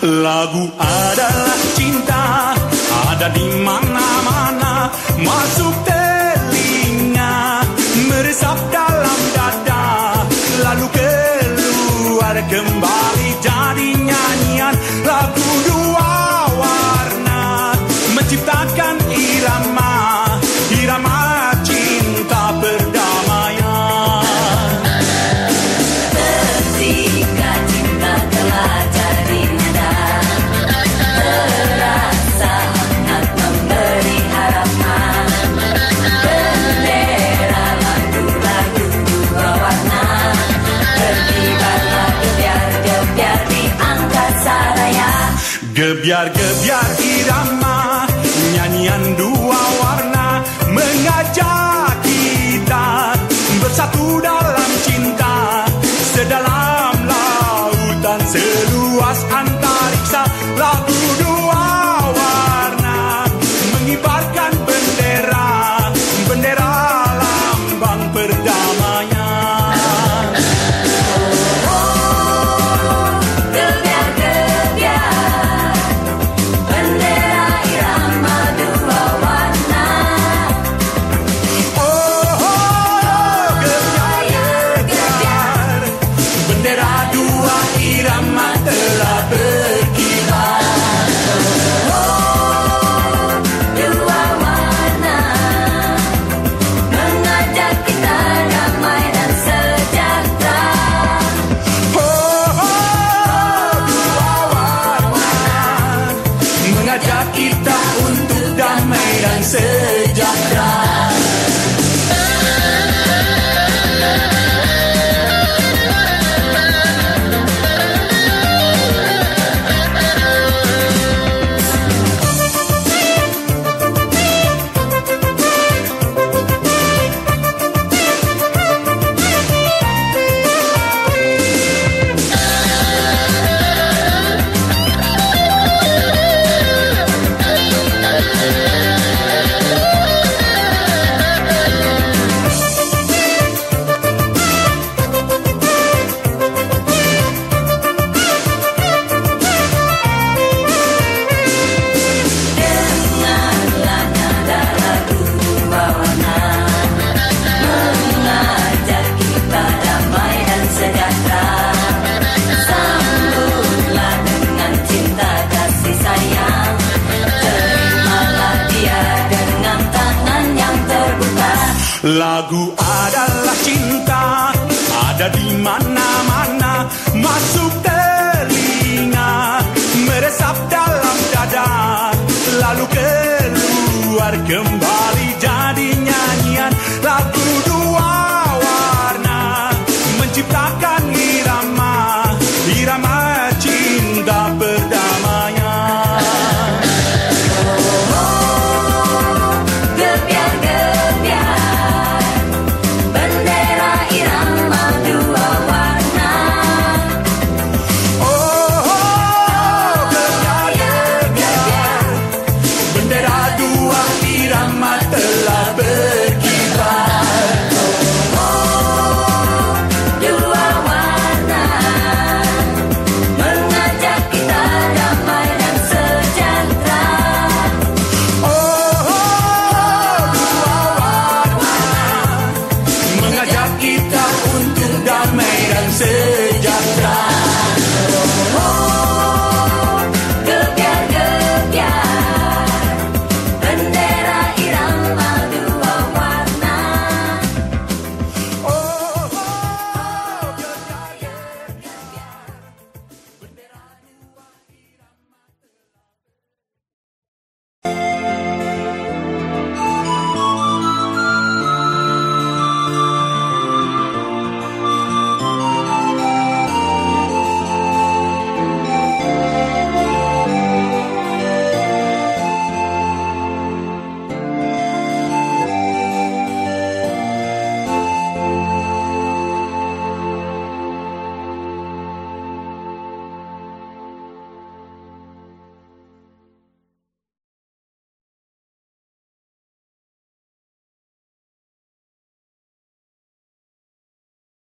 Lagu adalah cinta Ada di mana-mana Masuk Gebiar-gebiar irama Nyanyian dua warna Mengajak kita Bersatu dan Lagu adalah cinta Ada di mana-mana Masuk telinga Meresap dalam dada Lalu keluar kembali Jadi nyanyian. Lagu